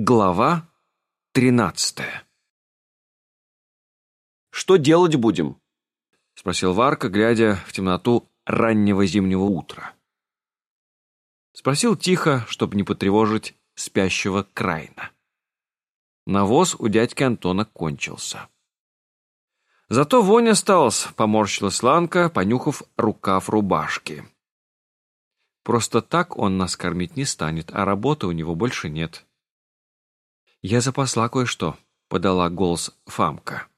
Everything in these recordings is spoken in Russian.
Глава тринадцатая «Что делать будем?» — спросил Варка, глядя в темноту раннего зимнего утра. Спросил тихо, чтобы не потревожить спящего Крайна. Навоз у дядьки Антона кончился. Зато вонь осталась, поморщилась Ланка, понюхав рукав рубашки. Просто так он нас кормить не станет, а работы у него больше нет. «Я запасла кое-что», — подала голос Фамка.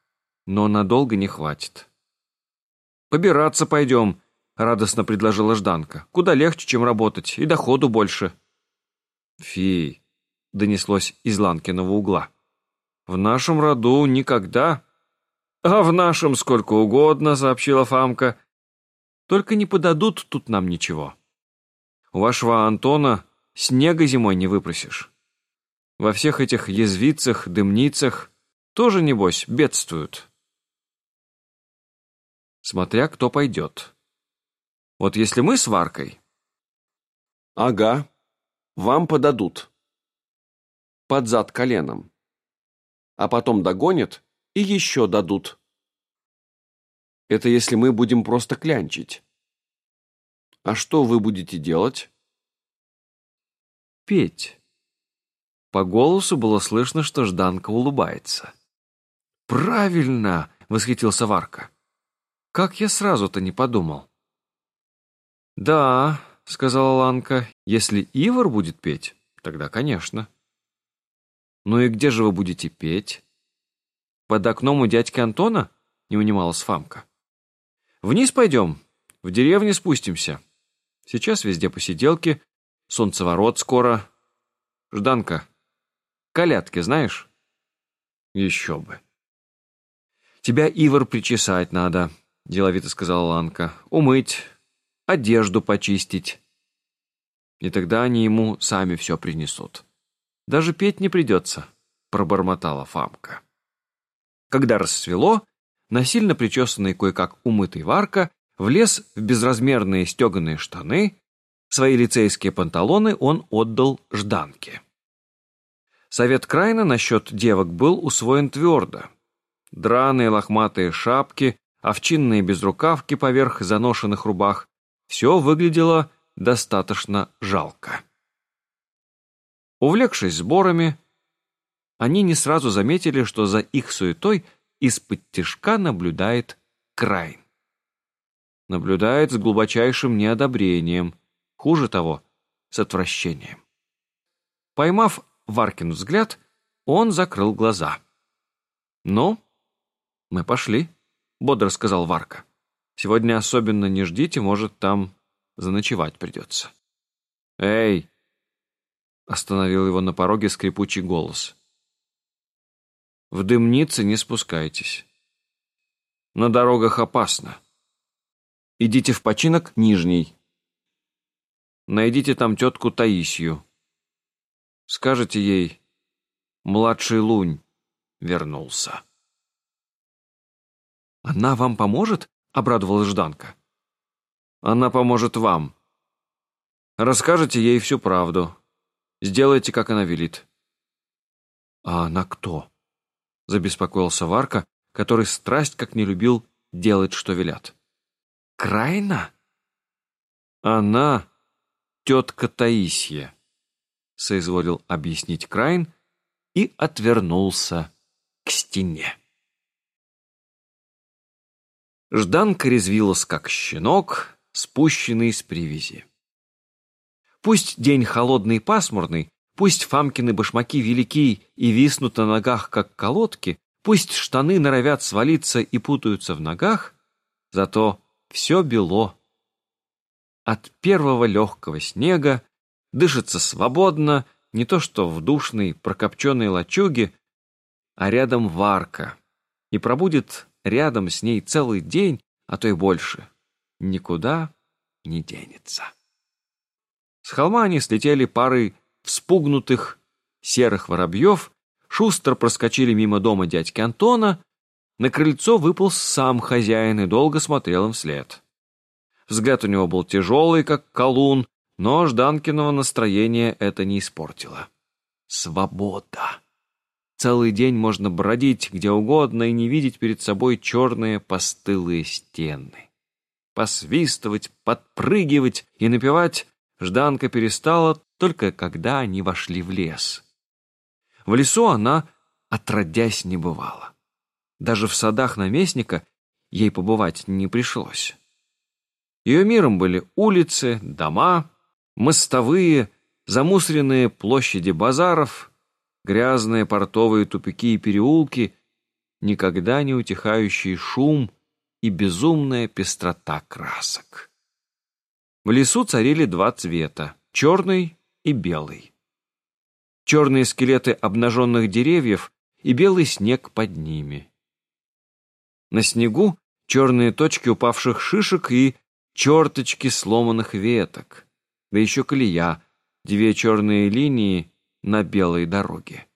«Но надолго не хватит». «Побираться пойдем», — радостно предложила Жданка. «Куда легче, чем работать, и доходу больше». «Фи», — донеслось из Ланкиного угла. «В нашем роду никогда...» «А в нашем сколько угодно», — сообщила Фамка. «Только не подадут тут нам ничего. У вашего Антона снега зимой не выпросишь». Во всех этих язвицах, дымницах тоже, небось, бедствуют. Смотря кто пойдет. Вот если мы с Варкой... Ага, вам подадут. Под зад коленом. А потом догонят и еще дадут. Это если мы будем просто клянчить. А что вы будете делать? Петь. По голосу было слышно, что Жданка улыбается. «Правильно!» — восхитился Варка. «Как я сразу-то не подумал!» «Да», — сказала Ланка, — «если Ивар будет петь, тогда конечно». «Ну и где же вы будете петь?» «Под окном у дядьки Антона?» — не унималась Фамка. «Вниз пойдем, в деревне спустимся. Сейчас везде посиделки, солнцеворот скоро. Жданка, Колядки знаешь? Еще бы. Тебя, Ивар, причесать надо, деловито сказала Ланка. Умыть, одежду почистить. И тогда они ему сами все принесут. Даже петь не придется, пробормотала Фамка. Когда рассвело, насильно причесанный кое-как умытый Варка влез в безразмерные стеганые штаны, свои лицейские панталоны он отдал Жданке. Совет Крайна насчет девок был усвоен твердо. Драные лохматые шапки, овчинные безрукавки поверх заношенных рубах — все выглядело достаточно жалко. Увлекшись сборами, они не сразу заметили, что за их суетой из-под тишка наблюдает Крайн. Наблюдает с глубочайшим неодобрением, хуже того, с отвращением. Поймав Варкин взгляд, он закрыл глаза. «Ну, мы пошли», — бодро сказал Варка. «Сегодня особенно не ждите, может, там заночевать придется». «Эй!» — остановил его на пороге скрипучий голос. «В дымнице не спускайтесь. На дорогах опасно. Идите в починок нижний. Найдите там тетку Таисию. Скажете ей, младший Лунь вернулся. «Она вам поможет?» — обрадовалась Жданка. «Она поможет вам. Расскажете ей всю правду. Сделайте, как она велит». «А она кто?» — забеспокоился Варка, который страсть как не любил делать, что велят. «Крайна?» «Она тетка Таисия» соизволил объяснить Крайн и отвернулся к стене. Жданка резвилась, как щенок, спущенный с привязи. Пусть день холодный и пасмурный, пусть Фамкины башмаки велики и виснут на ногах, как колодки, пусть штаны норовят свалиться и путаются в ногах, зато все бело. От первого легкого снега дышится свободно, не то что в душной, прокопченной лачуге, а рядом варка, и пробудет рядом с ней целый день, а то и больше. Никуда не денется. С холма они слетели парой вспугнутых серых воробьев, шустро проскочили мимо дома дядьки Антона, на крыльцо выполз сам хозяин и долго смотрел им вслед. Взгляд у него был тяжелый, как колун, но Жданкиного настроения это не испортило. свобода. Целый день можно бродить где угодно и не видеть перед собой черные постылые стены. Посвистывать, подпрыгивать и напевать Жданка перестала только когда они вошли в лес. В лесу она, отродясь, не бывала. Даже в садах наместника ей побывать не пришлось. Ее миром были улицы, дома, мостовые, замусоренные площади базаров, грязные портовые тупики и переулки, никогда не утихающий шум и безумная пестрота красок. В лесу царили два цвета — черный и белый. Черные скелеты обнаженных деревьев и белый снег под ними. На снегу черные точки упавших шишек и черточки сломанных веток, да еще колея, две черные линии на белой дороге.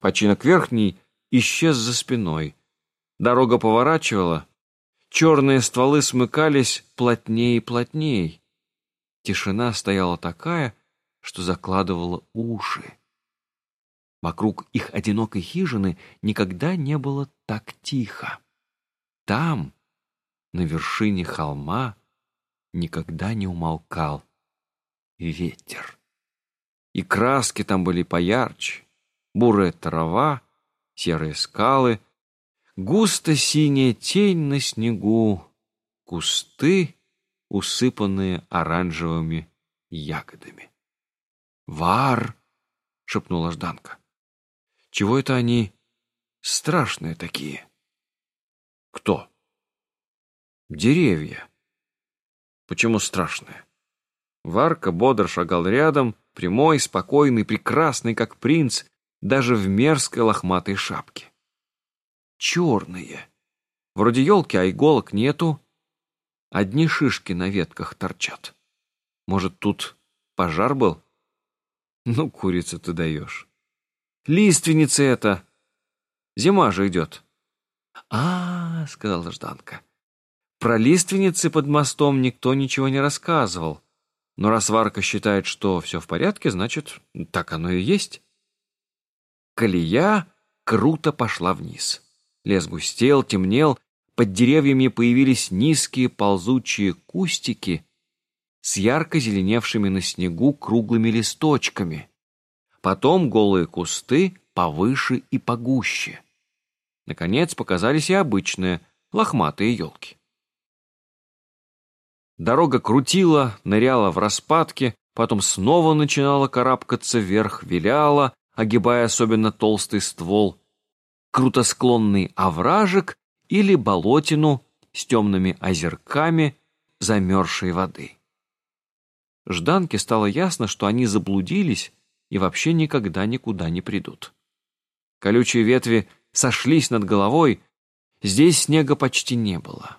Починок верхний исчез за спиной. Дорога поворачивала, черные стволы смыкались плотнее и плотнее. Тишина стояла такая, что закладывала уши. Вокруг их одинокой хижины никогда не было так тихо. Там, на вершине холма, никогда не умолкал ветер. И краски там были поярче, бурая трава, серые скалы, густо синяя тень на снегу, кусты, усыпанные оранжевыми ягодами. «Вар!» — шепнула Жданка. «Чего это они страшные такие?» «Кто?» «Деревья». «Почему страшные?» Варка бодро шагал рядом, прямой, спокойный, прекрасный, как принц, даже в мерзкой лохматой шапке. Черные. Вроде елки, а иголок нету. Одни шишки на ветках торчат. Может, тут пожар был? Ну, курица ты даешь. Лиственница это. Зима же идет. А, -а, -а сказала Жданка. Про лиственницы под мостом никто ничего не рассказывал. Но раз Варка считает, что все в порядке, значит, так оно и есть. Колея круто пошла вниз. Лес густел, темнел, под деревьями появились низкие ползучие кустики с ярко зеленевшими на снегу круглыми листочками. Потом голые кусты повыше и погуще. Наконец показались и обычные лохматые елки. Дорога крутила, ныряла в распадке, потом снова начинала карабкаться вверх, виляла, огибая особенно толстый ствол, крутосклонный овражек или болотину с темными озерками замерзшей воды. Жданке стало ясно, что они заблудились и вообще никогда никуда не придут. Колючие ветви сошлись над головой, здесь снега почти не было.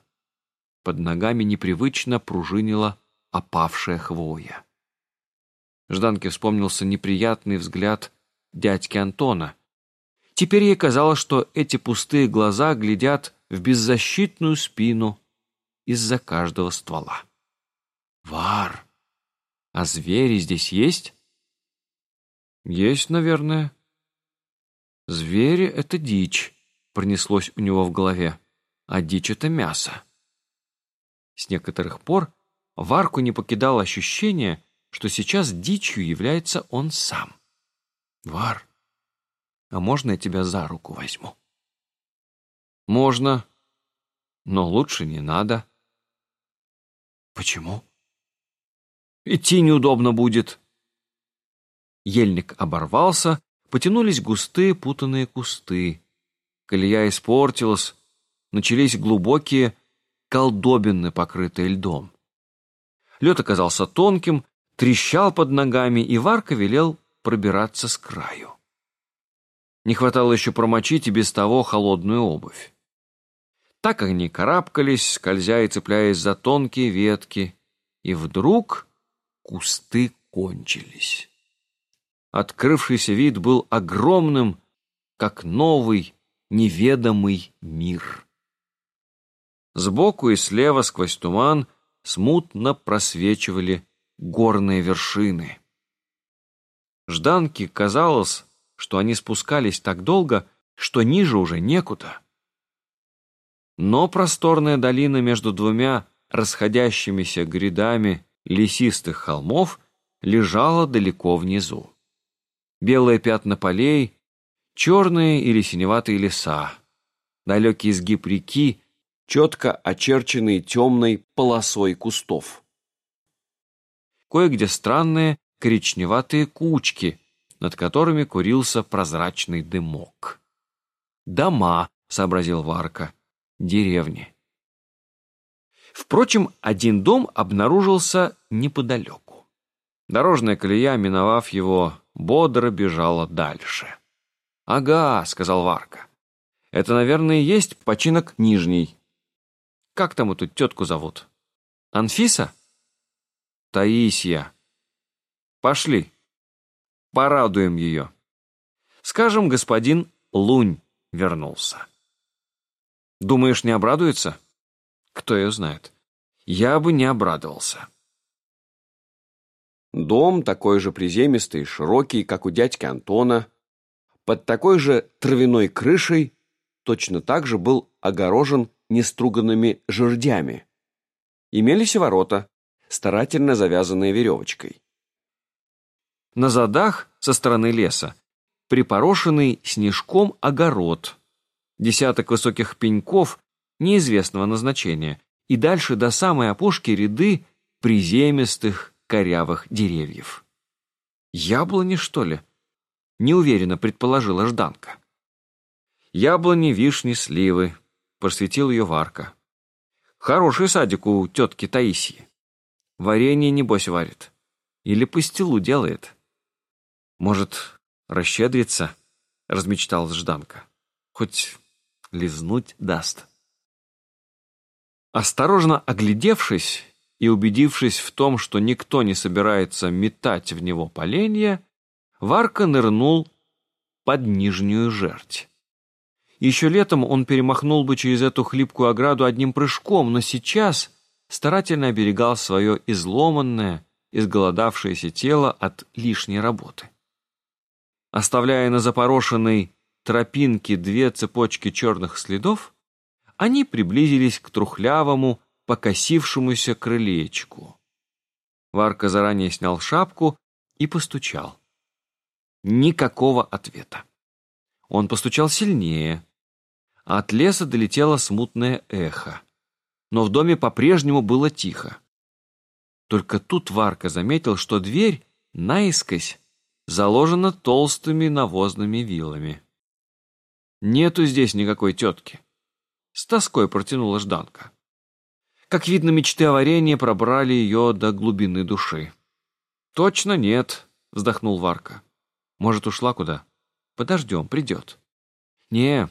Под ногами непривычно пружинила опавшая хвоя. Жданке вспомнился неприятный взгляд дядьки Антона. Теперь ей казалось, что эти пустые глаза глядят в беззащитную спину из-за каждого ствола. «Вар! А звери здесь есть?» «Есть, наверное». «Звери — это дичь», — пронеслось у него в голове, «а дичь — это мясо». С некоторых пор Варку не покидало ощущение, что сейчас дичью является он сам. «Вар, а можно я тебя за руку возьму?» «Можно, но лучше не надо». «Почему?» «Идти неудобно будет». Ельник оборвался, потянулись густые путанные кусты. Колея испортилась, начались глубокие колдобины, покрытые льдом. Лед оказался тонким, трещал под ногами, и Варка велел пробираться с краю. Не хватало еще промочить и без того холодную обувь. Так они карабкались, скользя и цепляясь за тонкие ветки, и вдруг кусты кончились. Открывшийся вид был огромным, как новый, неведомый мир. Сбоку и слева сквозь туман смутно просвечивали горные вершины. Жданке казалось, что они спускались так долго, что ниже уже некуда. Но просторная долина между двумя расходящимися грядами лесистых холмов лежала далеко внизу. Белые пятна полей, черные или синеватые леса, далекий изгиб реки, четко очерченный темной полосой кустов. Кое-где странные коричневатые кучки, над которыми курился прозрачный дымок. «Дома», — сообразил Варка, — «деревни». Впрочем, один дом обнаружился неподалеку. Дорожная колея, миновав его, бодро бежала дальше. «Ага», — сказал Варка. «Это, наверное, есть починок нижний. Как там эту тетку зовут? Анфиса?» «Таисия», Пошли. Порадуем ее. Скажем, господин Лунь вернулся. Думаешь, не обрадуется? Кто ее знает. Я бы не обрадовался. Дом такой же приземистый и широкий, как у дядьки Антона, под такой же травяной крышей точно так же был огорожен неструганными жердями. Имелись и ворота, старательно завязанные веревочкой. На задах со стороны леса припорошенный снежком огород, десяток высоких пеньков неизвестного назначения и дальше до самой опушки ряды приземистых корявых деревьев. Яблони, что ли? Неуверенно предположила Жданка. Яблони, вишни, сливы, просветил ее Варка. Хороший садик у тетки Таисии. Варенье, небось, варит. Или пастилу делает. Может, расщедриться? Размечталась Жданка. Хоть лизнуть даст. Осторожно оглядевшись и убедившись в том, что никто не собирается метать в него поленья, Варка нырнул под нижнюю жерть. Еще летом он перемахнул бы через эту хлипкую ограду одним прыжком, но сейчас старательно оберегал свое изломанное, изголодавшееся тело от лишней работы. Оставляя на запорошенной тропинке две цепочки черных следов, они приблизились к трухлявому, покосившемуся крылечку. Варка заранее снял шапку и постучал. Никакого ответа. Он постучал сильнее, от леса долетело смутное эхо. Но в доме по-прежнему было тихо. Только тут Варка заметил, что дверь наискось заложена толстыми навозными вилами. Нету здесь никакой тетки. С тоской протянула Жданка. Как видно, мечты о варенье пробрали ее до глубины души. «Точно нет», — вздохнул Варка. «Может, ушла куда? Подождем, придет». «Не,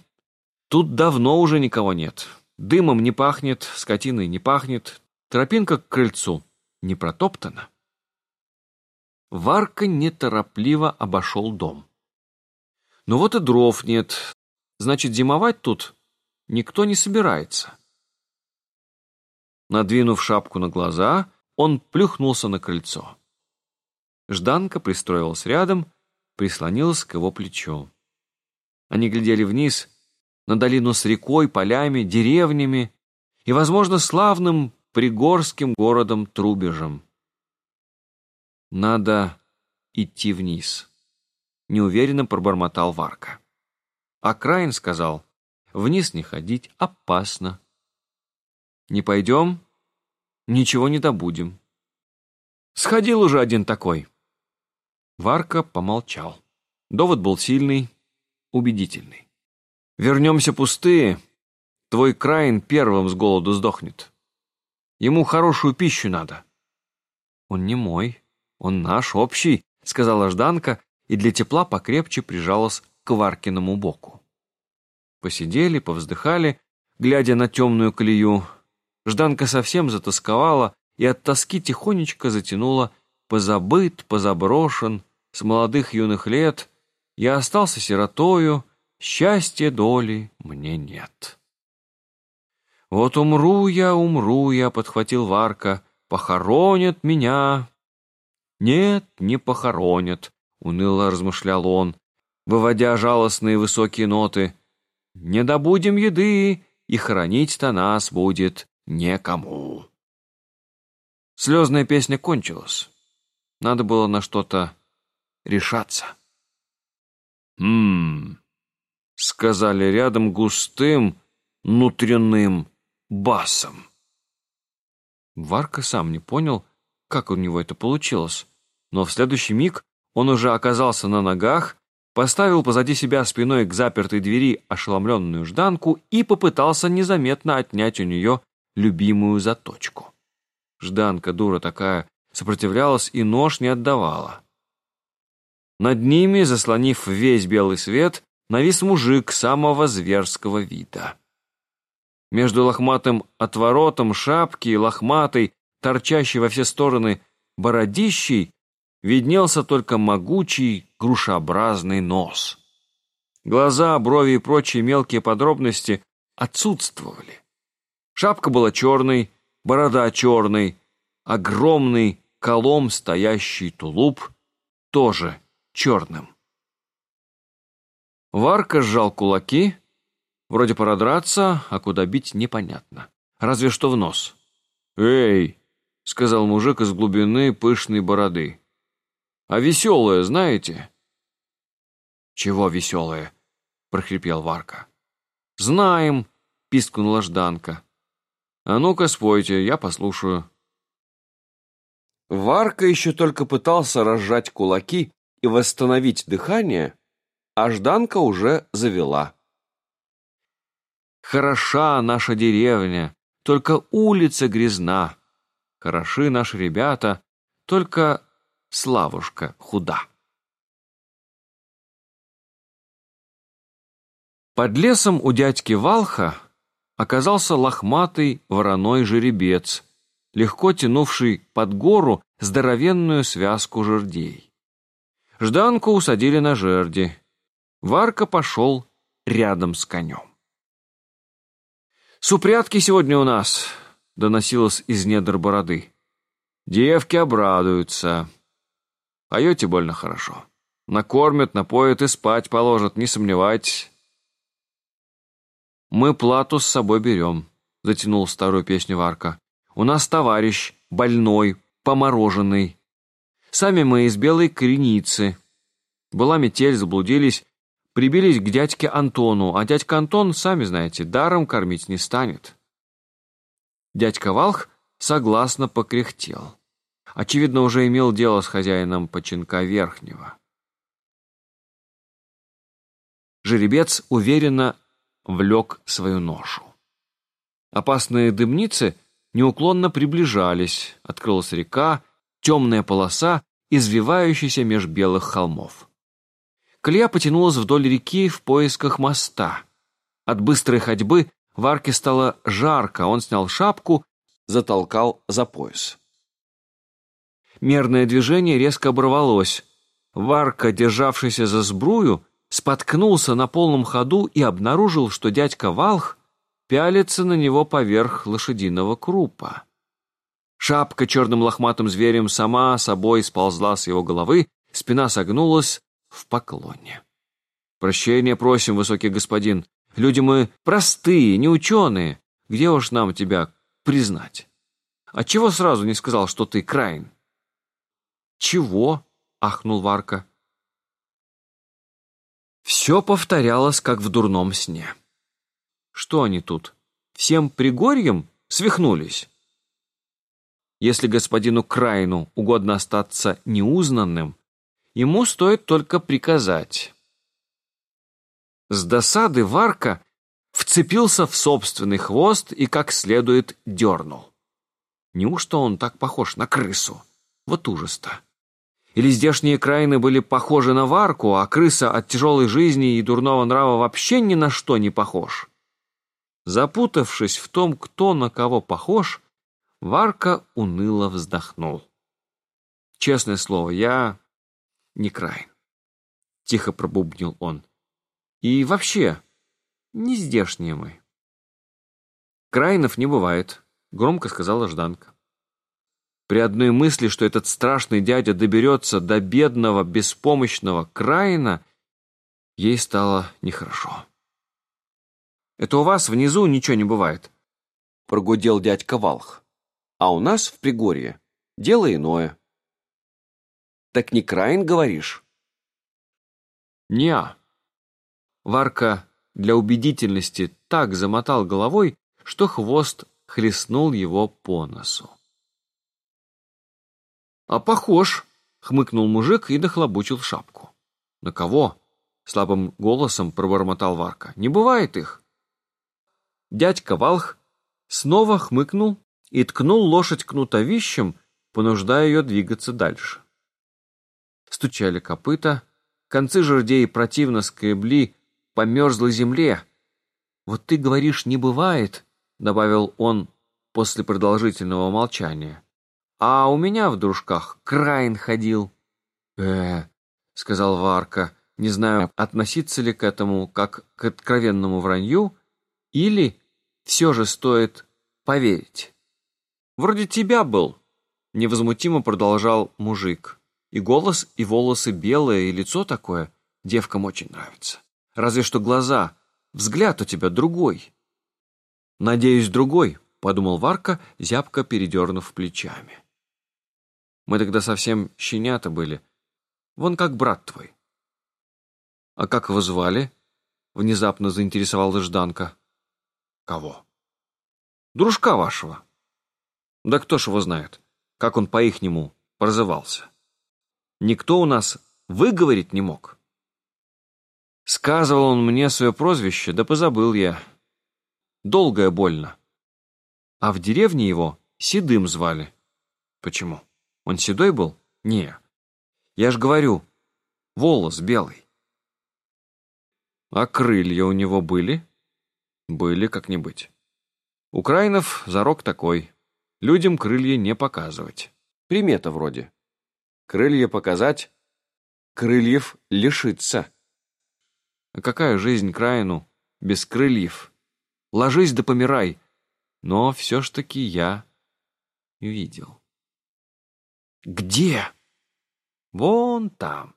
тут давно уже никого нет. Дымом не пахнет, скотиной не пахнет, тропинка к крыльцу не протоптана». Варка неторопливо обошел дом. Ну вот и дров нет, значит, зимовать тут никто не собирается. Надвинув шапку на глаза, он плюхнулся на крыльцо. Жданка пристроилась рядом, прислонилась к его плечу. Они глядели вниз, на долину с рекой, полями, деревнями и, возможно, славным пригорским городом Трубежем. «Надо идти вниз», — неуверенно пробормотал Варка. А Краин сказал, «Вниз не ходить опасно. Не пойдем, ничего не добудем». Сходил уже один такой. Варка помолчал. Довод был сильный, убедительный. «Вернемся пустые, твой Краин первым с голоду сдохнет. Ему хорошую пищу надо». «Он не мой», «Он наш, общий», — сказала Жданка и для тепла покрепче прижалась к Варкиному боку. Посидели, повздыхали, глядя на темную колею. Жданка совсем затасковала и от тоски тихонечко затянула «позабыт, позаброшен, с молодых юных лет, я остался сиротою, счастья доли мне нет». «Вот умру я, умру я», — подхватил Варка, — «похоронят меня, «Нет, не похоронят», — уныло размышлял он, выводя жалостные высокие ноты. «Не добудем еды, и хоронить-то нас будет некому». Слезная песня кончилась. Надо было на что-то решаться. «Хм...» — сказали рядом густым, внутренним басом. Варка сам не понял, как у него это получилось, но в следующий миг он уже оказался на ногах, поставил позади себя спиной к запертой двери ошеломленную Жданку и попытался незаметно отнять у нее любимую заточку. Жданка, дура такая, сопротивлялась и нож не отдавала. Над ними, заслонив весь белый свет, навис мужик самого зверского вида. Между лохматым отворотом шапки и лохматой, торчащей во все стороны бородищей, виднелся только могучий грушеобразный нос. Глаза, брови и прочие мелкие подробности отсутствовали. Шапка была черной, борода черной, огромный колом стоящий тулуп тоже черным. Варка сжал кулаки, вроде пора драться, а куда бить непонятно. Разве что в нос. «Эй!» — сказал мужик из глубины пышной бороды. «А веселое знаете?» «Чего веселое?» — прохрипел Варка. «Знаем!» — пискнула Жданка. «А ну-ка спойте, я послушаю». Варка еще только пытался разжать кулаки и восстановить дыхание, а Жданка уже завела. Хороша наша деревня, только улица грязна. Хороши наши ребята, только Славушка худа. Под лесом у дядьки Валха оказался лохматый вороной жеребец, легко тянувший под гору здоровенную связку жердей. Жданку усадили на жерди. Варка пошел рядом с конем. «Супрятки сегодня у нас», — доносилось из недр бороды. «Девки обрадуются. Поете больно хорошо. Накормят, напоят и спать положат, не сомневайтесь». «Мы плату с собой берем», — затянул старую песню Варка. «У нас товарищ, больной, помороженный. Сами мы из белой креницы. Была метель, заблудились, прибились к дядьке Антону, а дядька Антон, сами знаете, даром кормить не станет». Дядька Валх согласно покряхтел. Очевидно, уже имел дело с хозяином починка верхнего. Жеребец уверенно влек свою ношу. Опасные дымницы неуклонно приближались, открылась река, темная полоса, извивающаяся меж белых холмов. Колея потянулась вдоль реки в поисках моста. От быстрой ходьбы Варке стало жарко, он снял шапку, затолкал за пояс. Мерное движение резко оборвалось. Варка, державшийся за сбрую, споткнулся на полном ходу и обнаружил, что дядька Валх пялится на него поверх лошадиного крупа. Шапка черным лохматым зверем сама собой сползла с его головы, спина согнулась в поклоне. «Прощения просим, высокий господин. Люди мы простые, не ученые. Где уж нам тебя признать? А чего сразу не сказал, что ты Крайн?» «Чего?» — ахнул Варка. Все повторялось, как в дурном сне. Что они тут? Всем пригорьем свихнулись? Если господину Крайну угодно остаться неузнанным, ему стоит только приказать. С досады Варка вцепился в собственный хвост и как следует дернул. Неужто он так похож на крысу? Вот ужас-то. Или здешние краины были похожи на варку, а крыса от тяжелой жизни и дурного нрава вообще ни на что не похож? Запутавшись в том, кто на кого похож, Варка уныло вздохнул. «Честное слово, я не краин», — тихо пробубнил он. «И вообще, не здешние мы». «Краинов не бывает», — громко сказала Жданка. При одной мысли, что этот страшный дядя доберется до бедного, беспомощного Краина, ей стало нехорошо. «Это у вас внизу ничего не бывает», — прогудел дядька Валх. «А у нас в Пригорье дело иное». «Так не Краин, говоришь?» «Не-а». Варка для убедительности так замотал головой, что хвост хлестнул его по носу. «А похож!» — хмыкнул мужик и дохлобучил шапку. «На кого?» — слабым голосом пробормотал Варка. «Не бывает их!» Дядька Валх снова хмыкнул и ткнул лошадь кнутовищем, понуждая ее двигаться дальше. Стучали копыта, концы жердей противно скребли по мерзлой земле. «Вот ты говоришь, не бывает», — добавил он после продолжительного молчания. «А у меня в дружках Крайн ходил». «Э-э», — сказал Варка, не знаю, относиться ли к этому как к откровенному вранью, или все же стоит поверить. «Вроде тебя был», — невозмутимо продолжал мужик. «И голос, и волосы белые, и лицо такое девкам очень нравится. Разве что глаза, взгляд у тебя другой». «Надеюсь, другой», — подумал Варка, зябко передернув плечами. «Мы тогда совсем щенята были. Вон как брат твой». «А как его звали?» — внезапно заинтересовалась Жданка. «Кого?» «Дружка вашего». «Да кто ж его знает, как он по-ихнему прозывался?» «Никто у нас выговорить не мог». Сказывал он мне свое прозвище, да позабыл я. Долгое больно. А в деревне его Седым звали. Почему? Он седой был? Не. Я ж говорю, волос белый. А крылья у него были? Были как-нибудь. Украинов зарок такой. Людям крылья не показывать. Примета вроде. Крылья показать, крыльев лишиться. А какая жизнь краину без крыльев? ложись да помирай. Но все ж таки я видел. Где? Вон там.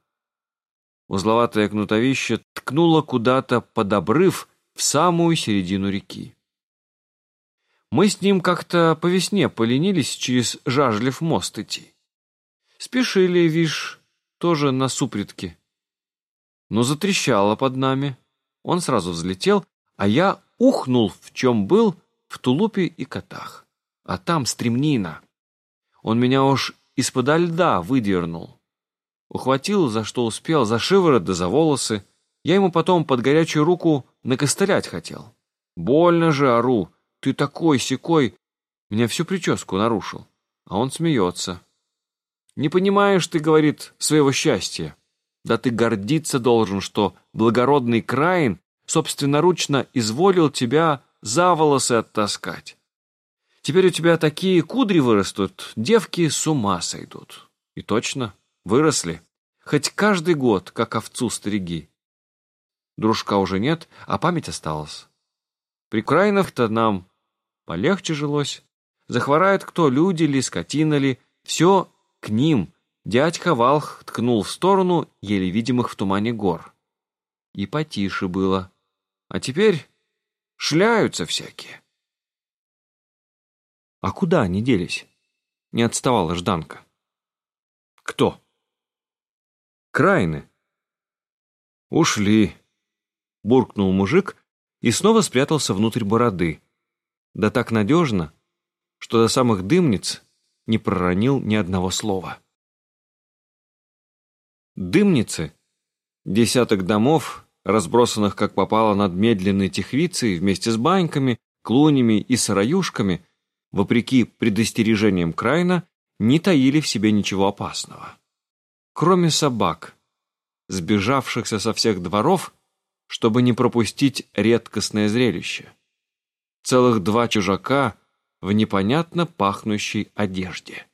Узловатое кнутовище ткнуло куда-то под обрыв в самую середину реки. Мы с ним как-то по весне поленились через Жажлев мост идти. Спешили, вишь, тоже на супритке. Но затрещало под нами. Он сразу взлетел, а я ухнул, в чем был, в тулупе и котах. А там стремнина. Он меня уж из-подо льда выдернул. Ухватил, за что успел, за шиворот да за волосы. Я ему потом под горячую руку накостылять хотел. Больно же, ору, ты такой секой, меня всю прическу нарушил. А он смеется. Не понимаешь ты, говорит, своего счастья. Да ты гордиться должен, что благородный Краин собственноручно изволил тебя за волосы оттаскать. Теперь у тебя такие кудри вырастут, девки с ума сойдут. И точно, выросли. Хоть каждый год, как овцу стриги. Дружка уже нет, а память осталась. При Крайнах-то нам полегче жилось. Захворает кто, люди ли, скотина ли, все к ним. Дядька Валх ткнул в сторону еле видимых в тумане гор. И потише было. А теперь шляются всякие. А куда они делись? Не отставала Жданка. Кто? Крайны. Ушли. Буркнул мужик и снова спрятался внутрь бороды. Да так надежно, что до самых дымниц не проронил ни одного слова. Дымницы, десяток домов, разбросанных как попало над медленной техвицей вместе с баньками, клунями и сыроюшками, вопреки предостережениям Крайна, не таили в себе ничего опасного. Кроме собак, сбежавшихся со всех дворов, чтобы не пропустить редкостное зрелище. Целых два чужака в непонятно пахнущей одежде.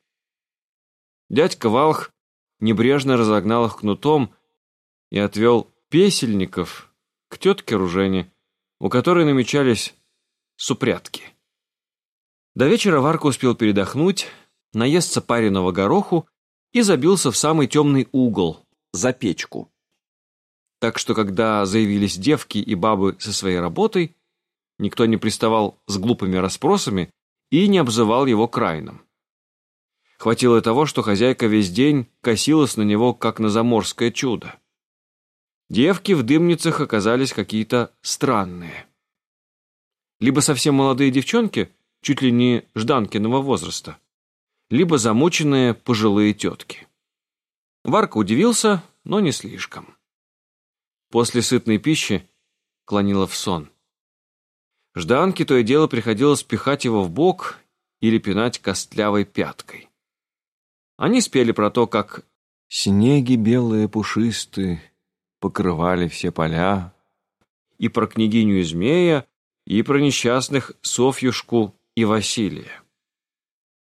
Дядька Валх небрежно разогнал их кнутом и отвел песельников к тетке Ружене, у которой намечались супрятки. До вечера Варка успел передохнуть, наесться пареного гороху и забился в самый темный угол, за печку. Так что, когда заявились девки и бабы со своей работой, никто не приставал с глупыми расспросами и не обзывал его крайным. Хватило того, что хозяйка весь день косилась на него, как на заморское чудо. Девки в дымницах оказались какие-то странные. Либо совсем молодые девчонки, чуть ли не жданкиного возраста, либо замученные пожилые тетки. Варка удивился, но не слишком. После сытной пищи клонило в сон. Жданке то и дело приходилось пихать его в бок или пинать костлявой пяткой. Они спели про то, как «снеги белые пушистые покрывали все поля», и про княгиню и змея, и про несчастных Софьюшку и Василия.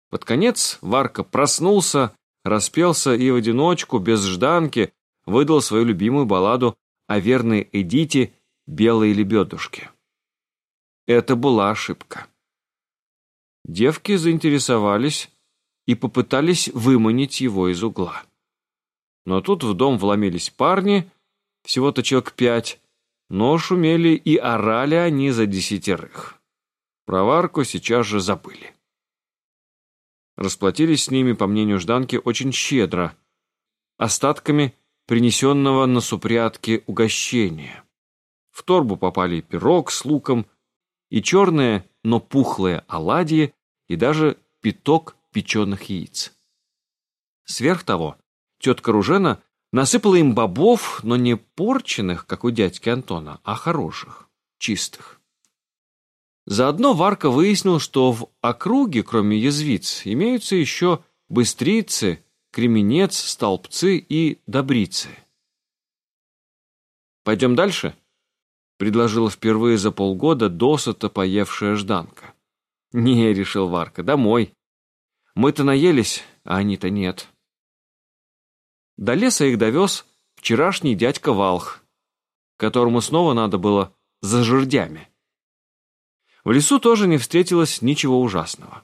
Под конец Варка проснулся, распелся и в одиночку, без жданки, выдал свою любимую балладу о верной Эдите «Белой лебедушке». Это была ошибка. Девки заинтересовались и попытались выманить его из угла. Но тут в дом вломились парни, всего-то человек пять, но шумели и орали они за десятерых. Про Варку сейчас же забыли. Расплатились с ними, по мнению Жданки, очень щедро, остатками принесенного на супрятке угощения. В торбу попали пирог с луком, и черные, но пухлые оладьи, и даже пяток печеных яиц. Сверх того, тетка Ружена насыпала им бобов, но не порченных, как у дядьки Антона, а хороших, чистых. Заодно Варка выяснил, что в округе, кроме язвиц, имеются еще быстрицы, кременец, столбцы и добрицы. «Пойдем дальше?» — предложила впервые за полгода досыта поевшая Жданка. «Не», — решил Варка, — «домой. Мы-то наелись, а они-то нет. До леса их довез вчерашний дядька Валх, которому снова надо было за жердями. В лесу тоже не встретилось ничего ужасного.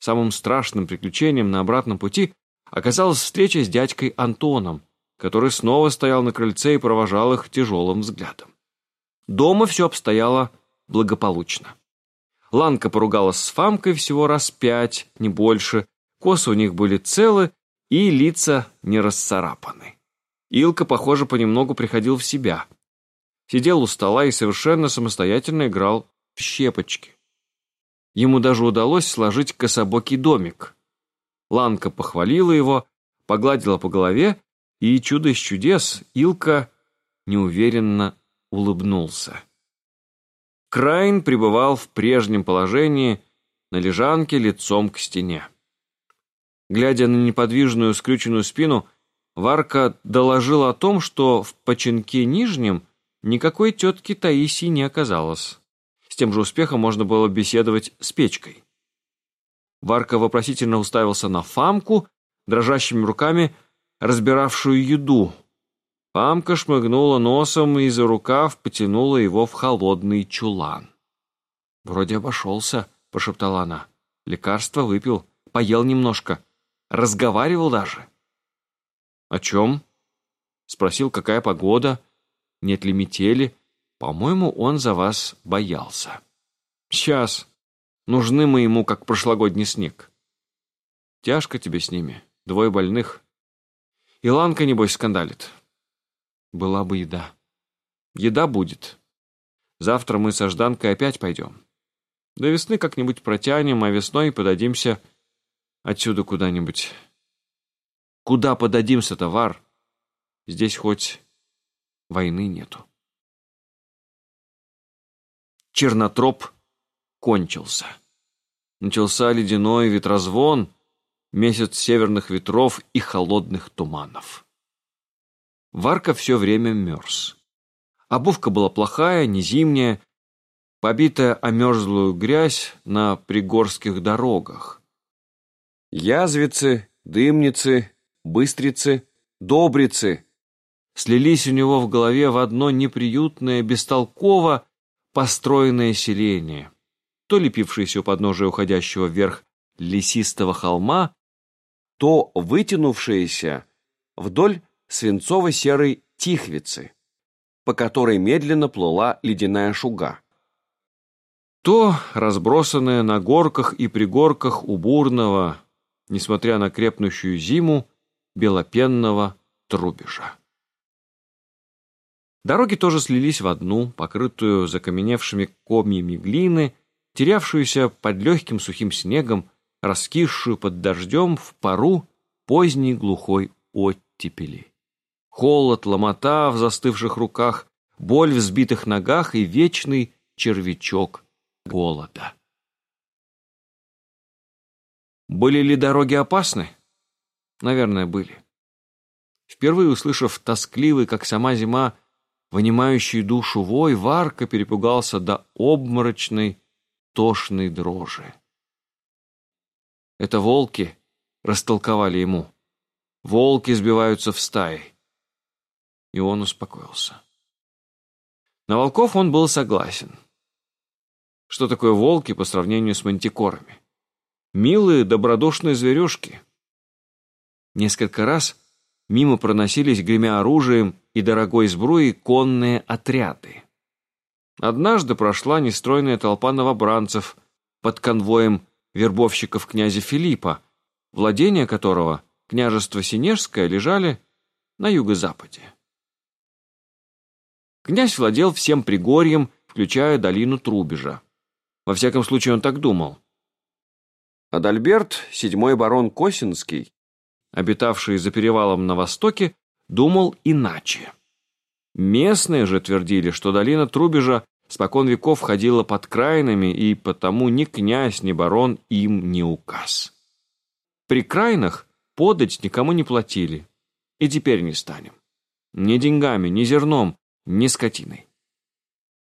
Самым страшным приключением на обратном пути оказалась встреча с дядькой Антоном, который снова стоял на крыльце и провожал их тяжелым взглядом. Дома все обстояло благополучно. Ланка поругалась с Фамкой всего раз пять, не больше. Косы у них были целы, и лица не расцарапаны. Илка, похоже, понемногу приходил в себя. Сидел у стола и совершенно самостоятельно играл в щепочки. Ему даже удалось сложить кособокий домик. Ланка похвалила его, погладила по голове, и чудо из чудес Илка неуверенно улыбнулся. Крайн пребывал в прежнем положении на лежанке лицом к стене. Глядя на неподвижную скрюченную спину, Варка доложил о том, что в починке нижнем никакой тетки Таисии не оказалось. С тем же успехом можно было беседовать с печкой. Варка вопросительно уставился на Фамку, дрожащими руками разбиравшую еду, Памка шмыгнула носом и за рукав потянула его в холодный чулан. «Вроде обошелся», — пошептала она. «Лекарство выпил, поел немножко, разговаривал даже». «О чем?» Спросил, какая погода, нет ли метели. По-моему, он за вас боялся. «Сейчас. Нужны мы ему, как прошлогодний снег». «Тяжко тебе с ними, двое больных. Иланка, небось, скандалит. Была бы еда. Еда будет. Завтра мы со Жданкой опять пойдем. До весны как-нибудь протянем, а весной подадимся отсюда куда-нибудь. Куда подадимся-то, Вар? Здесь хоть войны нету. Чернотроп кончился. Начался ледяной ветрозвон, месяц северных ветров и холодных туманов. Варка все время мерз. Обувка была плохая, не зимняя, побитая о мерзлую грязь на пригорских дорогах. Язвицы, дымницы, быстрицы, добрицы слились у него в голове в одно неприютное, бестолково построенное селение, то лепившееся у подножия уходящего вверх лесистого холма, то вытянувшееся вдоль свинцово-серой тихвицы, по которой медленно плыла ледяная шуга. То разбросанное на горках и пригорках у бурного, несмотря на крепнущую зиму, белопенного трубежа. Дороги тоже слились в одну, покрытую закаменевшими комьями глины, терявшуюся под легким сухим снегом, раскисшую под дождем в пару поздней глухой оттепели. Холод, ломота в застывших руках, боль в сбитых ногах и вечный червячок голода. Были ли дороги опасны? Наверное, были. Впервые услышав тоскливый, как сама зима, вынимающий душу вой, Варка перепугался до обморочной, тошной дрожи. Это волки растолковали ему. Волки сбиваются в стаи. И он успокоился. На волков он был согласен. Что такое волки по сравнению с мантикорами? Милые, добродушные зверюшки. Несколько раз мимо проносились, гремя оружием и дорогой сбруей, конные отряды. Однажды прошла нестройная толпа новобранцев под конвоем вербовщиков князя Филиппа, владения которого, княжество Синежское, лежали на юго-западе. Князь владел всем Пригорьем, включая долину Трубежа. Во всяком случае, он так думал. Адальберт, седьмой барон Косинский, обитавший за перевалом на востоке, думал иначе. Местные же твердили, что долина Трубежа спокон веков ходила под крайнами, и потому ни князь, ни барон им не указ. При крайнах подать никому не платили, и теперь не станем. Ни деньгами, ни зерном, ни скотиной.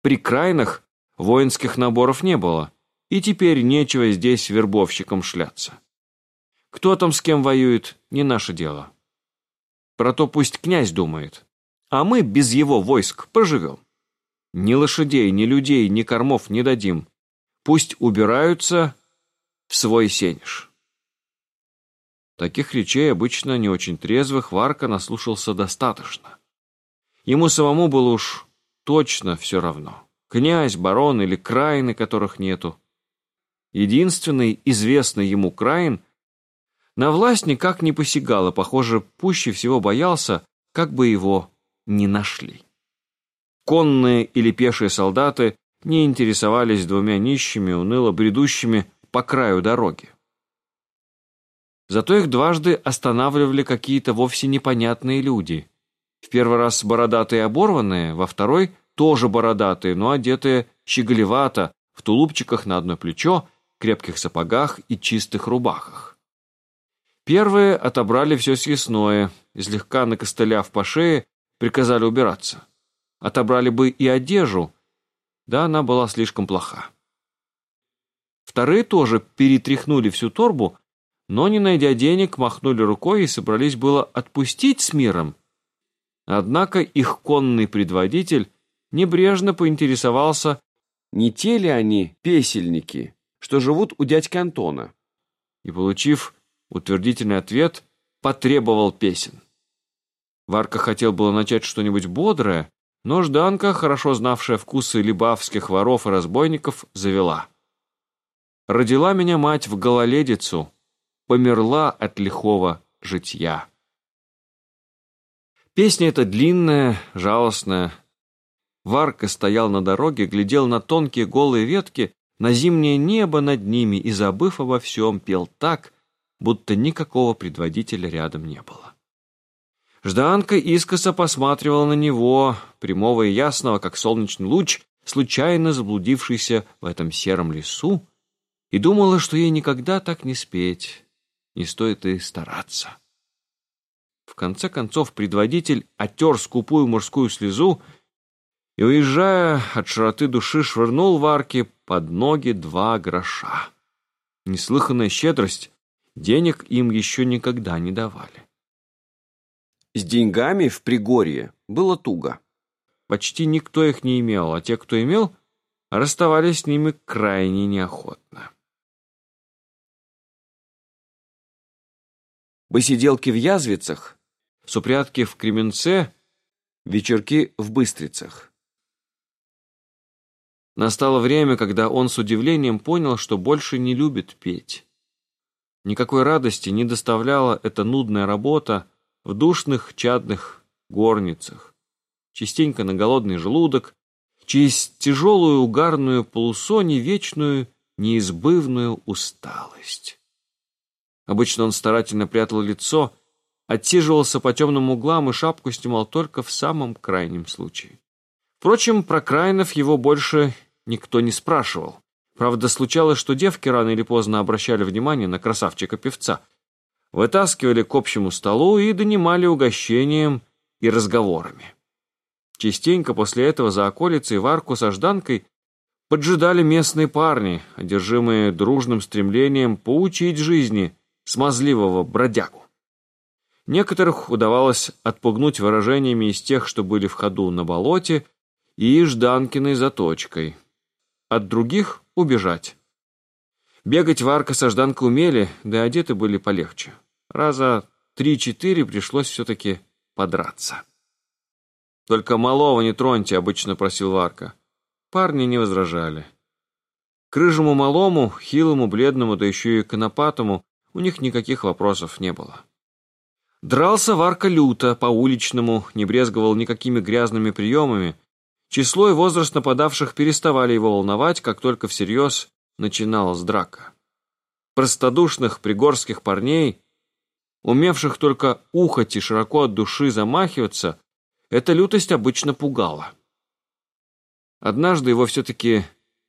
При крайнах воинских наборов не было, и теперь нечего здесь вербовщикам шляться. Кто там с кем воюет, не наше дело. Про то пусть князь думает, а мы без его войск проживем. Ни лошадей, ни людей, ни кормов не дадим. Пусть убираются в свой сенеж. Таких речей, обычно не очень трезвых, Варка наслушался достаточно. Ему самому было уж точно все равно. Князь, барон или краины, которых нету. Единственный известный ему краин на власть никак не посягал, и, похоже, пуще всего боялся, как бы его не нашли. Конные или пешие солдаты не интересовались двумя нищими, уныло бредущими по краю дороги. Зато их дважды останавливали какие-то вовсе непонятные люди. В первый раз бородатые оборванные, во второй тоже бородатые, но одетые щеголевато, в тулупчиках на одно плечо, крепких сапогах и чистых рубахах. Первые отобрали все съестное, слегка накостыляв по шее, приказали убираться отобрали бы и одежду, да она была слишком плоха. Вторые тоже перетряхнули всю торбу, но, не найдя денег, махнули рукой и собрались было отпустить с миром. Однако их конный предводитель небрежно поинтересовался, не те ли они песельники, что живут у дядьки Антона, и, получив утвердительный ответ, потребовал песен. Варка хотел было начать что-нибудь бодрое, но Жданка, хорошо знавшая вкусы либавских воров и разбойников, завела. «Родила меня мать в гололедицу, померла от лихого житья». Песня эта длинная, жалостная. Варка стоял на дороге, глядел на тонкие голые ветки, на зимнее небо над ними и, забыв обо всем, пел так, будто никакого предводителя рядом не было. Жданка искоса посматривала на него, прямого и ясного, как солнечный луч, случайно заблудившийся в этом сером лесу, и думала, что ей никогда так не спеть, не стоит и стараться. В конце концов предводитель отер скупую мужскую слезу и, уезжая от широты души, швырнул в арке под ноги два гроша. Неслыханная щедрость, денег им еще никогда не давали. С деньгами в Пригорье было туго. Почти никто их не имел, а те, кто имел, расставались с ними крайне неохотно. посиделки в Язвицах, супрятки в Кременце, вечерки в Быстрицах. Настало время, когда он с удивлением понял, что больше не любит петь. Никакой радости не доставляла эта нудная работа в душных чадных горницах, частенько на голодный желудок, через тяжелую угарную полусони вечную неизбывную усталость. Обычно он старательно прятал лицо, отсиживался по темным углам и шапку снимал только в самом крайнем случае. Впрочем, про Крайнов его больше никто не спрашивал. Правда, случалось, что девки рано или поздно обращали внимание на красавчика-певца, вытаскивали к общему столу и донимали угощением и разговорами. Частенько после этого за околицей Варку со Жданкой поджидали местные парни, одержимые дружным стремлением поучить жизни смазливого бродягу. Некоторых удавалось отпугнуть выражениями из тех, что были в ходу на болоте, и Жданкиной заточкой. От других — убежать. Бегать Варка со Жданкой умели, да одеты были полегче. Раза три-четыре пришлось все-таки подраться. «Только малого не троньте», — обычно просил Варка. Парни не возражали. К рыжему малому, хилому, бледному, да еще и конопатому у них никаких вопросов не было. Дрался Варка люто, по-уличному, не брезговал никакими грязными приемами. Число и возраст нападавших переставали его волновать, как только всерьез начиналась драка. Простодушных пригорских парней, умевших только ухать и широко от души замахиваться, эта лютость обычно пугала. Однажды его все-таки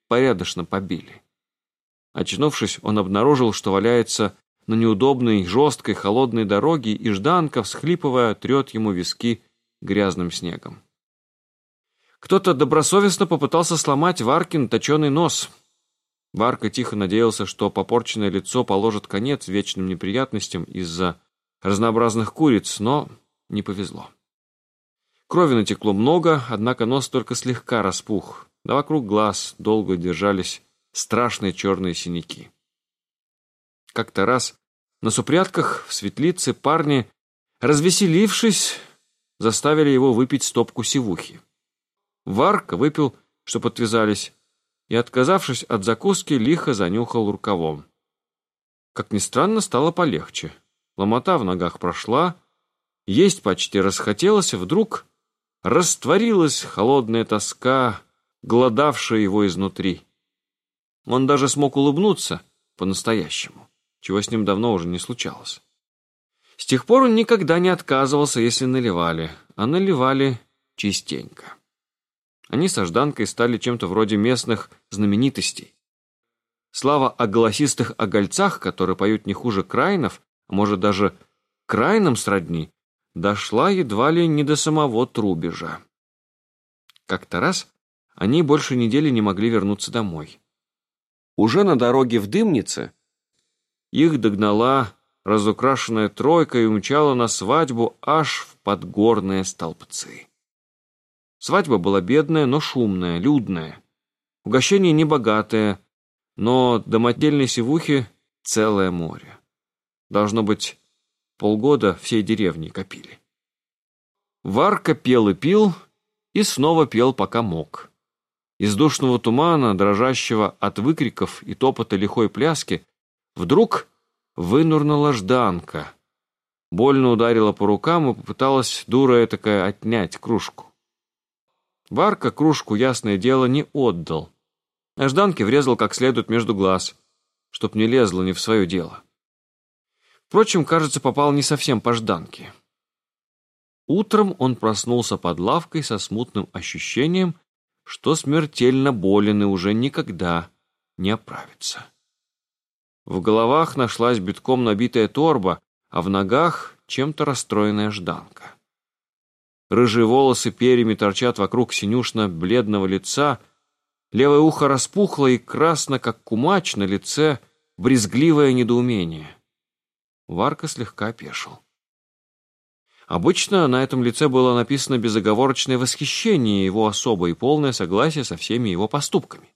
порядочно побили. Очнувшись, он обнаружил, что валяется на неудобной, жесткой, холодной дороге, и Жданка, всхлипывая, трет ему виски грязным снегом. Кто-то добросовестно попытался сломать Варкин точеный нос. Варка тихо надеялся, что попорченное лицо положит конец вечным неприятностям из-за разнообразных куриц, но не повезло. Крови натекло много, однако нос только слегка распух, да вокруг глаз долго держались страшные черные синяки. Как-то раз на супрятках в светлице парни, развеселившись, заставили его выпить стопку сивухи. Варка выпил, что подвязались, и, отказавшись от закуски, лихо занюхал рукавом. Как ни странно, стало полегче. Ломота в ногах прошла, есть почти расхотелось, вдруг растворилась холодная тоска, гладавшая его изнутри. Он даже смог улыбнуться по-настоящему чего с ним давно уже не случалось. С тех пор он никогда не отказывался, если наливали, а наливали частенько. Они со Жданкой стали чем-то вроде местных знаменитостей. Слава о голосистых огольцах, которые поют не хуже крайнов, а может даже крайнам сродни, дошла едва ли не до самого Трубежа. Как-то раз они больше недели не могли вернуться домой. Уже на дороге в Дымнице их догнала разукрашенная тройка и умчала на свадьбу аж в подгорные столбцы. Свадьба была бедная, но шумная, людная. Угощение небогатое, но до мотельной сивухи целое море. Должно быть, полгода всей деревни копили. Варка пел и пил, и снова пел, пока мог. Из душного тумана, дрожащего от выкриков и топота лихой пляски, Вдруг вынурнула Жданка. Больно ударила по рукам и попыталась, дура такая, отнять кружку. Варка кружку, ясное дело, не отдал. А Жданке врезал как следует между глаз, чтоб не лезло не в свое дело. Впрочем, кажется, попал не совсем по Жданке. Утром он проснулся под лавкой со смутным ощущением, что смертельно болен и уже никогда не оправится. В головах нашлась битком набитая торба, а в ногах чем-то расстроенная жданка. Рыжие волосы перьями торчат вокруг синюшно-бледного лица, левое ухо распухло и красно, как кумач на лице, брезгливое недоумение. Варка слегка опешил. Обычно на этом лице было написано безоговорочное восхищение его особо и полное согласие со всеми его поступками.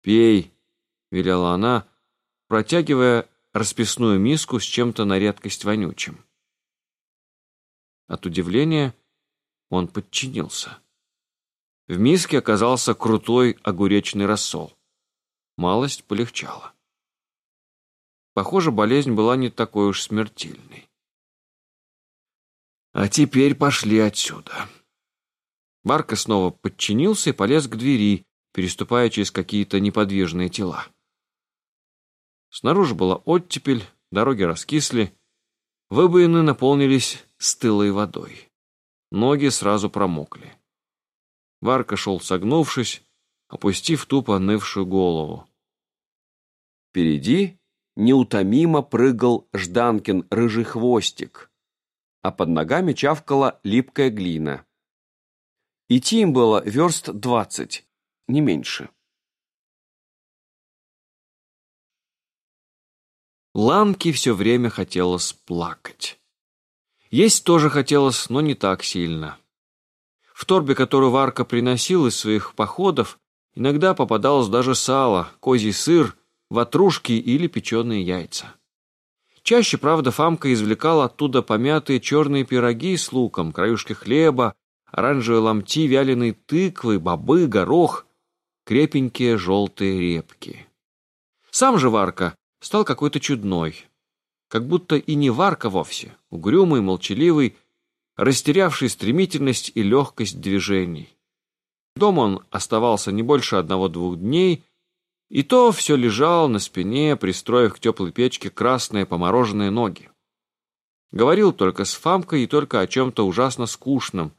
«Пей», — велела она, протягивая расписную миску с чем-то на редкость вонючим. От удивления он подчинился. В миске оказался крутой огуречный рассол. Малость полегчала. Похоже, болезнь была не такой уж смертельной. А теперь пошли отсюда. Барка снова подчинился и полез к двери, переступая через какие-то неподвижные тела. Снаружи была оттепель, дороги раскисли, выбоины наполнились стылой водой. Ноги сразу промокли. Варка шел согнувшись, опустив тупо нывшую голову. Впереди неутомимо прыгал Жданкин рыжий хвостик, а под ногами чавкала липкая глина. Идти им было верст двадцать, не меньше. Ланке все время хотелось плакать. Есть тоже хотелось, но не так сильно. В торбе, которую Варка приносил из своих походов, иногда попадалось даже сало, козий сыр, ватрушки или печеные яйца. Чаще, правда, Фамка извлекала оттуда помятые черные пироги с луком, краюшки хлеба, оранжевые ломти, вяленые тыквы, бобы, горох, крепенькие желтые репки. Сам же Варка стал какой-то чудной, как будто и не Варка вовсе, угрюмый, молчаливый, растерявший стремительность и легкость движений. Дома он оставался не больше одного-двух дней, и то все лежал на спине, пристроив к теплой печке красные помороженные ноги. Говорил только с Фамкой и только о чем-то ужасно скучном.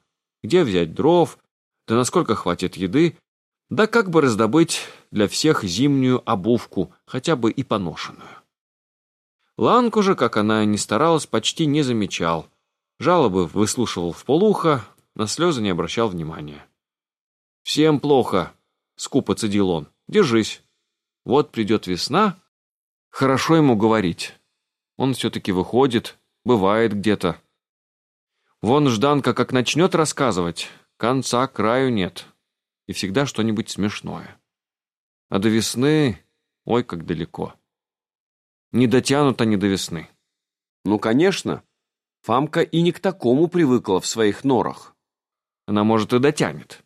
Где взять дров, да насколько хватит еды, да как бы раздобыть для всех зимнюю обувку, хотя бы и поношенную. Ланку же, как она ни старалась, почти не замечал. Жалобы выслушивал в полухо, на слезы не обращал внимания. «Всем плохо», — скупо цедил он. «Держись. Вот придет весна. Хорошо ему говорить. Он все-таки выходит, бывает где-то. Вон Жданка как начнет рассказывать, конца краю нет. И всегда что-нибудь смешное. А до весны, ой, как далеко. Не дотянут они до весны. Ну, конечно, Фамка и не к такому привыкла в своих норах. Она, может, и дотянет.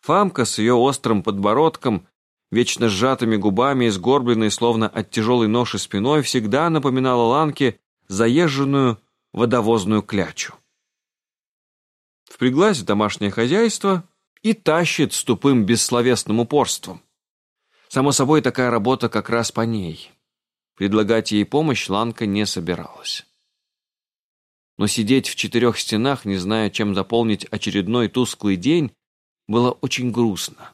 Фамка с ее острым подбородком, вечно сжатыми губами и сгорбленной, словно от тяжелой ноши спиной, всегда напоминала Ланке заезженную водовозную клячу. Впряглась в домашнее хозяйство и тащит с тупым бессловесным упорством. Само собой, такая работа как раз по ней. Предлагать ей помощь Ланка не собиралась но сидеть в четырех стенах, не зная, чем заполнить очередной тусклый день, было очень грустно.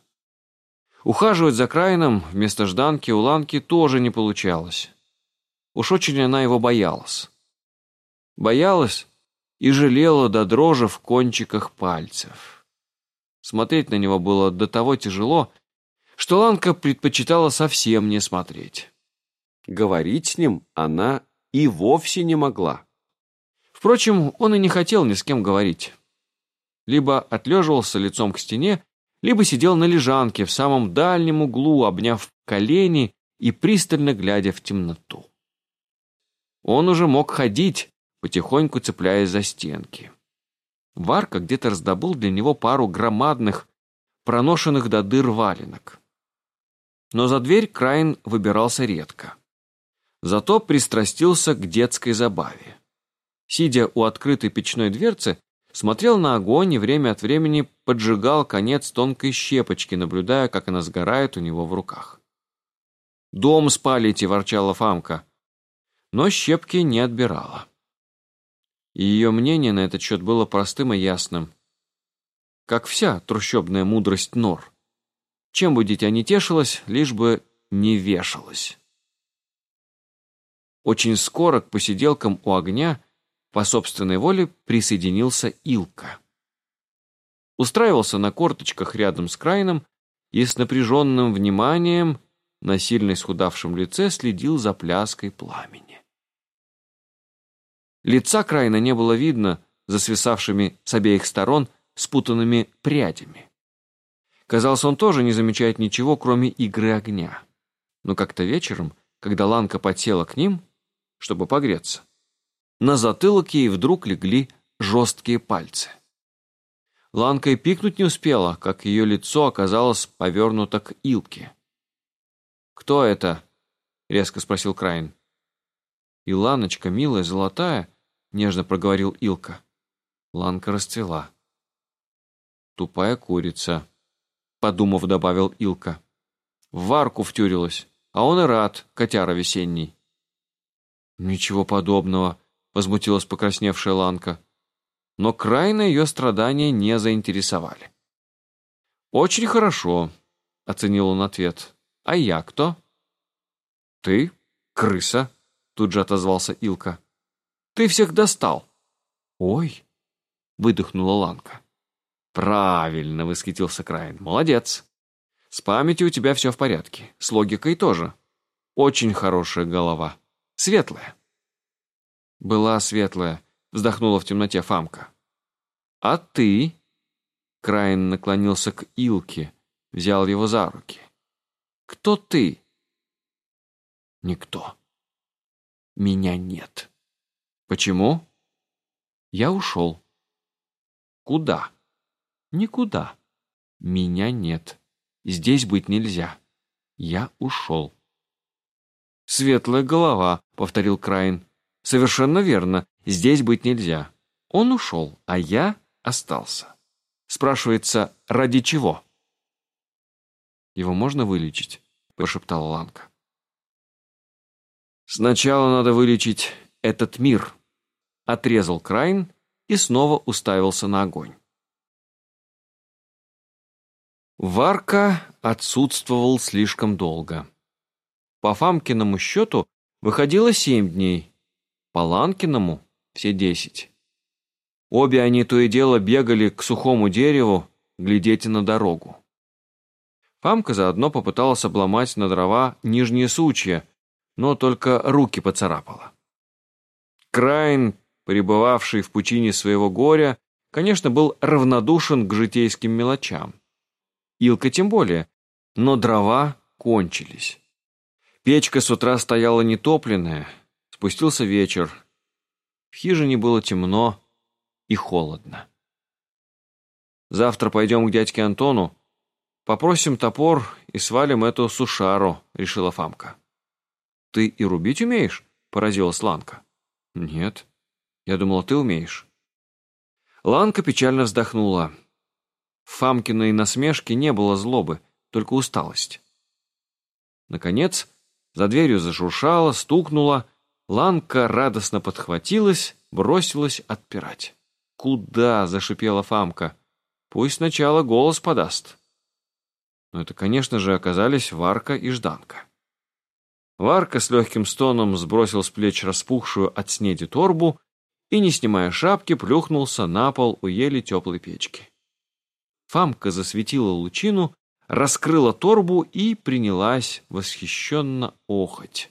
Ухаживать за Крайном вместо Жданки у Ланки тоже не получалось. Уж очень она его боялась. Боялась и жалела до дрожи в кончиках пальцев. Смотреть на него было до того тяжело, что Ланка предпочитала совсем не смотреть. Говорить с ним она и вовсе не могла. Впрочем, он и не хотел ни с кем говорить. Либо отлеживался лицом к стене, либо сидел на лежанке в самом дальнем углу, обняв колени и пристально глядя в темноту. Он уже мог ходить, потихоньку цепляясь за стенки. Варка где-то раздобыл для него пару громадных, проношенных до дыр валенок. Но за дверь Крайн выбирался редко. Зато пристрастился к детской забаве сидя у открытой печной дверцы, смотрел на огонь и время от времени поджигал конец тонкой щепочки, наблюдая, как она сгорает у него в руках. «Дом спалите!» – ворчала Фамка. Но щепки не отбирала. И ее мнение на этот счет было простым и ясным. Как вся трущобная мудрость нор. Чем бы дитя не тешилось, лишь бы не вешалось. Очень скоро к посиделкам у огня по собственной воле присоединился Илка. Устраивался на корточках рядом с Крайном и с напряженным вниманием на сильно исхудавшем лице следил за пляской пламени. Лица Крайна не было видно за свисавшими с обеих сторон спутанными прядями. Казалось, он тоже не замечает ничего, кроме игры огня. Но как-то вечером, когда Ланка подсела к ним, чтобы погреться, на затылок ей вдруг легли жесткие пальцы. Ланка и пикнуть не успела, как ее лицо оказалось повернуто к Илке. «Кто это?» — резко спросил Крайн. «Иланочка, милая, золотая», — нежно проговорил Илка. Ланка расцвела. «Тупая курица», — подумав, добавил Илка. «В варку втюрилась, а он и рад, котяра весенний». «Ничего подобного», — возмутилась покрасневшая Ланка но крайно ее страдания не заинтересовали. «Очень хорошо», — оценил он ответ. «А я кто?» «Ты? Крыса?» — тут же отозвался Илка. «Ты всех достал». «Ой!» — выдохнула Ланка. «Правильно!» — восхитился Крайн. «Молодец! С памятью у тебя все в порядке, с логикой тоже. Очень хорошая голова. Светлая». «Была светлая», вздохнула в темноте Фамка. «А ты?» Крайн наклонился к Илке, взял его за руки. «Кто ты?» «Никто. Меня нет». «Почему?» «Я ушел». «Куда?» «Никуда. Меня нет. Здесь быть нельзя. Я ушел». «Светлая голова», — повторил Крайн. «Совершенно верно. Здесь быть нельзя. Он ушел, а я остался. Спрашивается, ради чего? Его можно вылечить, прошептала Ланка. Сначала надо вылечить этот мир. Отрезал Крайн и снова уставился на огонь. Варка отсутствовал слишком долго. По Фамкиному счету выходило семь дней, по Ланкиному все десять. Обе они то и дело бегали к сухому дереву, глядеть на дорогу. Фамка заодно попыталась обломать на дрова нижние сучья, но только руки поцарапала. Крайн, пребывавший в пучине своего горя, конечно, был равнодушен к житейским мелочам. Илка тем более, но дрова кончились. Печка с утра стояла нетопленная, спустился вечер, в хижине было темно и холодно. «Завтра пойдем к дядьке Антону, попросим топор и свалим эту сушару», — решила Фамка. «Ты и рубить умеешь?» — поразилась Ланка. «Нет. Я думала, ты умеешь». Ланка печально вздохнула. В Фамкиной насмешке не было злобы, только усталость. Наконец, за дверью зашуршало, стукнуло, Ланка радостно подхватилась, бросилась отпирать. «Куда?» — зашипела Фамка. «Пусть сначала голос подаст». Но это, конечно же, оказались Варка и Жданка. Варка с легким стоном сбросил с плеч распухшую от снеди торбу и, не снимая шапки, плюхнулся на пол у еле теплой печки. Фамка засветила лучину, раскрыла торбу и принялась восхищенно охоть.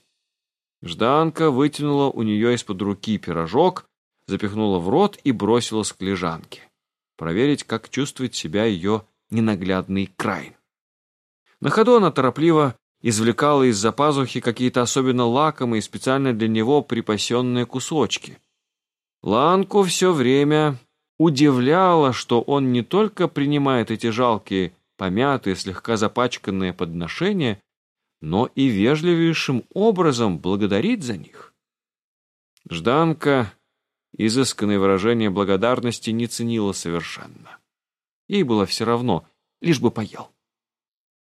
Жданка вытянула у нее из-под руки пирожок, запихнула в рот и бросила к лежанке. Проверить, как чувствует себя ее ненаглядный край. На ходу она торопливо извлекала из-за пазухи какие-то особенно лакомые, специально для него припасенные кусочки. Ланку все время удивляло, что он не только принимает эти жалкие, помятые, слегка запачканные подношения, но и вежливейшим образом благодарить за них. Жданка изысканное выражение благодарности не ценила совершенно. Ей было все равно, лишь бы поел.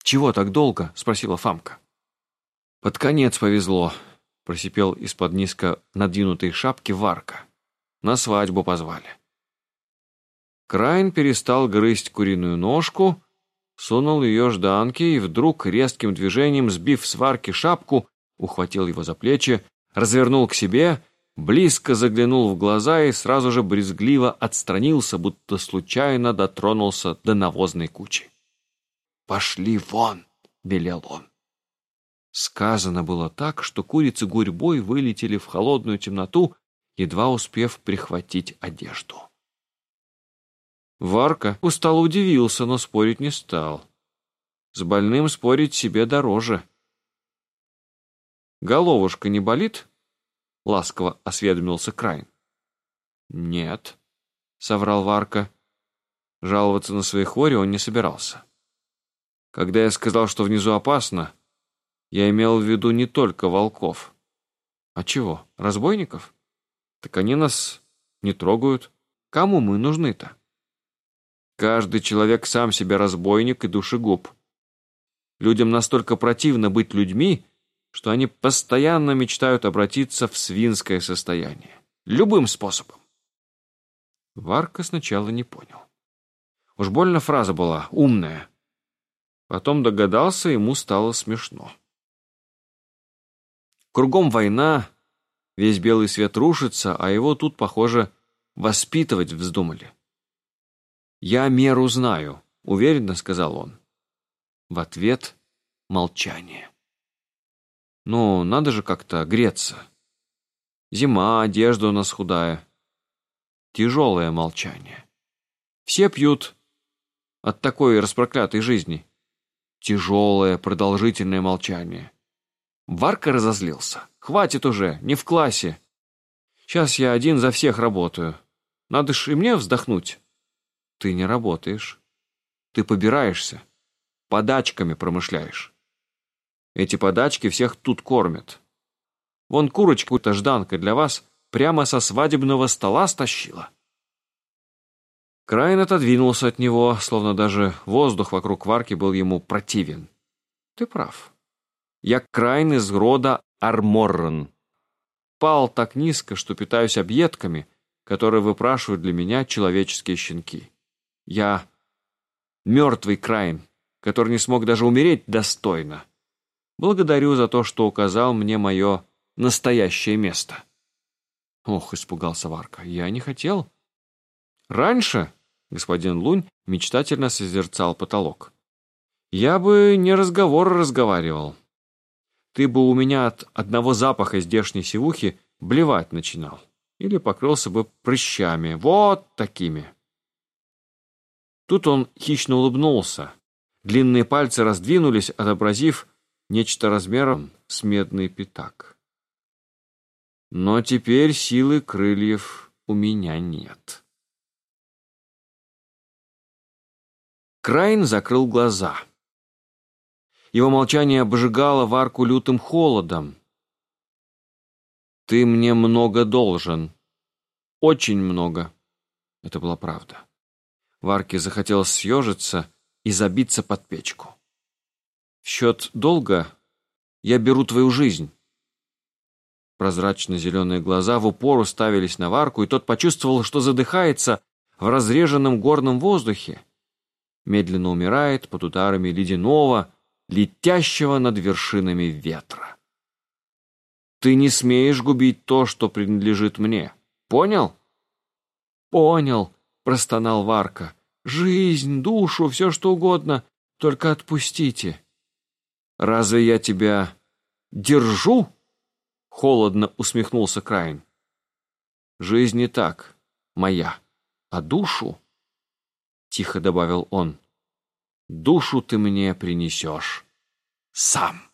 «Чего так долго?» — спросила Фамка. «Под конец повезло», — просипел из-под низко надвинутой шапки Варка. «На свадьбу позвали». Крайн перестал грызть куриную ножку, сунул ее Жданке и вдруг резким движением, сбив сварки шапку, ухватил его за плечи, развернул к себе, близко заглянул в глаза и сразу же брезгливо отстранился, будто случайно дотронулся до навозной кучи. «Пошли вон!» — велел он. Сказано было так, что курицы гурьбой вылетели в холодную темноту, едва успев прихватить одежду. Варка устало удивился, но спорить не стал. С больным спорить себе дороже. головушка не болит?» — ласково осведомился Крайн. «Нет», — соврал Варка. Жаловаться на свои хвори он не собирался. Когда я сказал, что внизу опасно, я имел в виду не только волков. А чего, разбойников? Так они нас не трогают. Кому мы нужны-то? Каждый человек сам себе разбойник и душегуб. Людям настолько противно быть людьми, что они постоянно мечтают обратиться в свинское состояние. Любым способом. Варка сначала не понял. Уж больно фраза была умная. Потом догадался, ему стало смешно. Кругом война, весь белый свет рушится, а его тут, похоже, воспитывать вздумали. «Я меру знаю», — уверенно сказал он. В ответ молчание. «Ну, надо же как-то греться. Зима, одежда у нас худая. Тяжелое молчание. Все пьют от такой распроклятой жизни. Тяжелое, продолжительное молчание. Варка разозлился. «Хватит уже, не в классе. Сейчас я один за всех работаю. Надо ж и мне вздохнуть». «Ты не работаешь. Ты побираешься. Подачками промышляешь. Эти подачки всех тут кормят. Вон курочку-то жданка для вас прямо со свадебного стола стащила». Крайн отодвинулся от него, словно даже воздух вокруг Варки был ему противен. «Ты прав. Я крайн из рода Арморрен. Пал так низко, что питаюсь объедками, которые выпрашивают для меня человеческие щенки. Я мертвый крайн, который не смог даже умереть достойно. Благодарю за то, что указал мне мое настоящее место. Ох, испугался Варка, я не хотел. Раньше, господин Лунь мечтательно созерцал потолок. Я бы не разговор разговаривал ты бы у меня от одного запаха здешней сивухи блевать начинал. Или покрылся бы прыщами. Вот такими. Тут он хищно улыбнулся. Длинные пальцы раздвинулись, отобразив нечто размером с медный пятак. Но теперь силы крыльев у меня нет. Крайн закрыл глаза. Его молчание обжигало Варку лютым холодом. «Ты мне много должен. Очень много». Это была правда. Варке захотелось съежиться и забиться под печку. «В счет долга я беру твою жизнь». Прозрачно-зеленые глаза в упор уставились на Варку, и тот почувствовал, что задыхается в разреженном горном воздухе. Медленно умирает под ударами ледяного, летящего над вершинами ветра. Ты не смеешь губить то, что принадлежит мне. Понял? Понял, простонал Варка. Жизнь, душу, все что угодно, только отпустите. Разве я тебя держу? Холодно усмехнулся Крайн. Жизнь не так, моя, а душу, тихо добавил он душу ты мне принесешь сам.